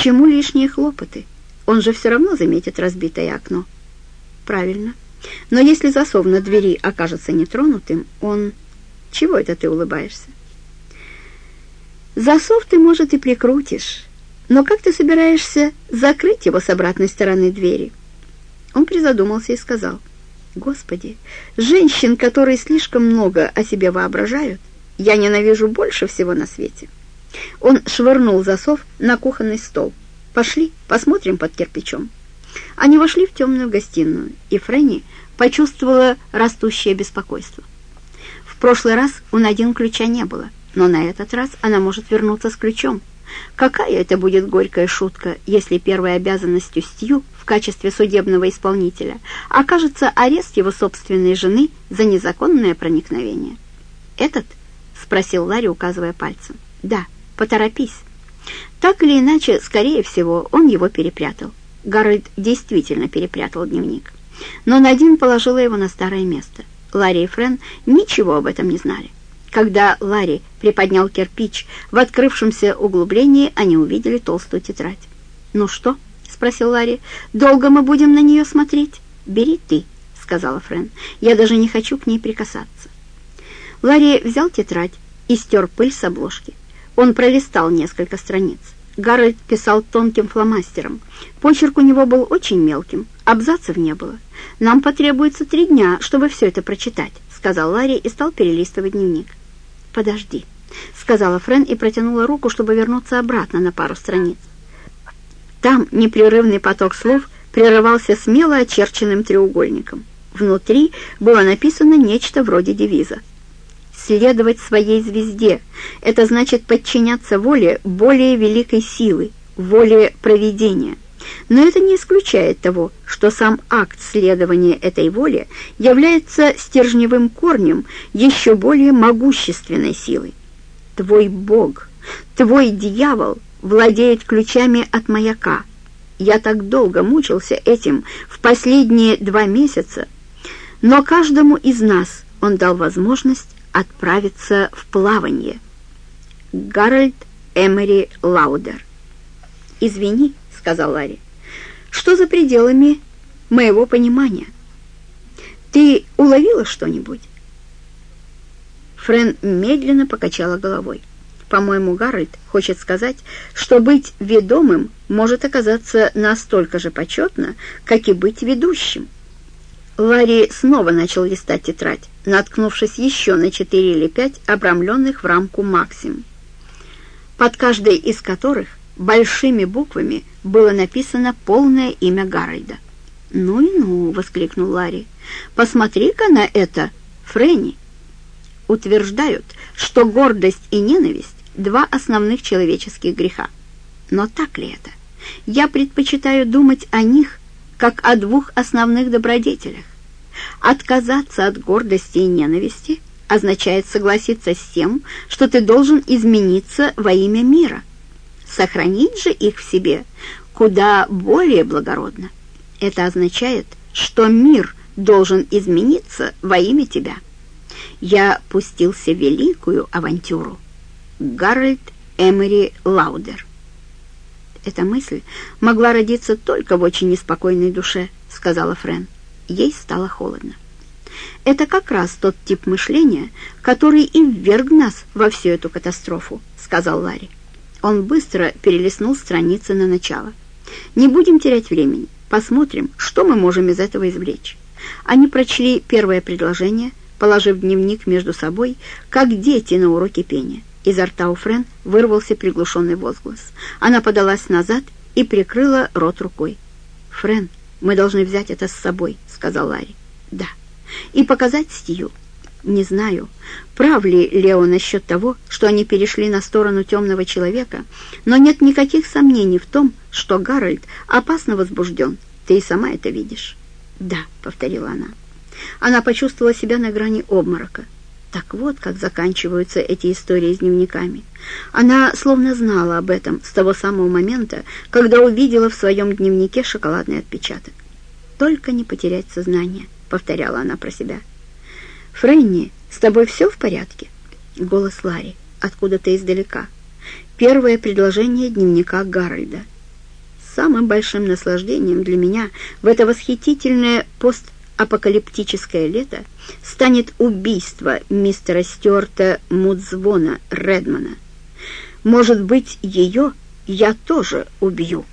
чему лишние хлопоты? Он же все равно заметит разбитое окно. Правильно. Но если засов на двери окажется нетронутым, он... Чего это ты улыбаешься? Засов ты, может, и прикрутишь, но как ты собираешься закрыть его с обратной стороны двери? Он призадумался и сказал, «Господи, женщин, которые слишком много о себе воображают, я ненавижу больше всего на свете». Он швырнул засов на кухонный стол. «Пошли, посмотрим под кирпичом». Они вошли в темную гостиную, и Фрэнни почувствовала растущее беспокойство. В прошлый раз у Надин ключа не было, но на этот раз она может вернуться с ключом. Какая это будет горькая шутка, если первой обязанностью Стью в качестве судебного исполнителя окажется арест его собственной жены за незаконное проникновение? «Этот?» — спросил Ларри, указывая пальцем. «Да, поторопись». Так или иначе, скорее всего, он его перепрятал. Гарольд действительно перепрятал дневник. Но Надин положила его на старое место. Ларри и Френ ничего об этом не знали. Когда Ларри приподнял кирпич, в открывшемся углублении они увидели толстую тетрадь. «Ну что?» — спросил Ларри. «Долго мы будем на нее смотреть?» «Бери ты», — сказала Френ. «Я даже не хочу к ней прикасаться». Ларри взял тетрадь и стер пыль с обложки. Он пролистал несколько страниц. Гарольд писал тонким фломастером. Почерк у него был очень мелким, абзацев не было. «Нам потребуется три дня, чтобы все это прочитать», — сказал Ларри и стал перелистывать дневник. «Подожди», — сказала Френ и протянула руку, чтобы вернуться обратно на пару страниц. Там непрерывный поток слов прерывался смело очерченным треугольником. Внутри было написано нечто вроде девиза следовать своей звезде. Это значит подчиняться воле более великой силы, воле провидения. Но это не исключает того, что сам акт следования этой воле является стержневым корнем еще более могущественной силы. Твой Бог, твой дьявол владеет ключами от маяка. Я так долго мучился этим в последние два месяца, но каждому из нас он дал возможность отправиться в плавание. Гарольд Эмери Лаудер. «Извини», — сказал Ларри, — «что за пределами моего понимания? Ты уловила что-нибудь?» Френ медленно покачала головой. По-моему, Гарольд хочет сказать, что быть ведомым может оказаться настолько же почетно, как и быть ведущим. Ларри снова начал листать тетрадь, наткнувшись еще на четыре или пять обрамленных в рамку максим, под каждой из которых большими буквами было написано полное имя Гарольда. «Ну и ну!» — воскликнул Ларри. «Посмотри-ка на это, Фрэнни!» Утверждают, что гордость и ненависть — два основных человеческих греха. Но так ли это? Я предпочитаю думать о них, как о двух основных добродетелях. Отказаться от гордости и ненависти означает согласиться с тем, что ты должен измениться во имя мира. Сохранить же их в себе куда более благородно. Это означает, что мир должен измениться во имя тебя. Я пустился в великую авантюру. Гарольд Эмери Лаудер. Эта мысль могла родиться только в очень неспокойной душе, сказала Френ. Ей стало холодно. Это как раз тот тип мышления, который и вверг нас во всю эту катастрофу, сказал Ларри. Он быстро перелистнул страницы на начало. Не будем терять времени. Посмотрим, что мы можем из этого извлечь. Они прочли первое предложение, положив дневник между собой, как дети на уроке пения. Изо рта у Френ вырвался приглушенный возглас. Она подалась назад и прикрыла рот рукой. «Френ, мы должны взять это с собой», — сказал Ларри. «Да. И показать Стию. Не знаю, прав ли Лео насчет того, что они перешли на сторону темного человека, но нет никаких сомнений в том, что Гарольд опасно возбужден. Ты и сама это видишь». «Да», — повторила она. Она почувствовала себя на грани обморока. Так вот, как заканчиваются эти истории с дневниками. Она словно знала об этом с того самого момента, когда увидела в своем дневнике шоколадный отпечаток. «Только не потерять сознание», — повторяла она про себя. «Фрэнни, с тобой все в порядке?» Голос Ларри, откуда-то издалека. Первое предложение дневника Гарольда. самым большим наслаждением для меня в это восхитительное постапокалиптическое лето станет убийство мистера Стюарта Мудзвона Редмана. Может быть, ее я тоже убью».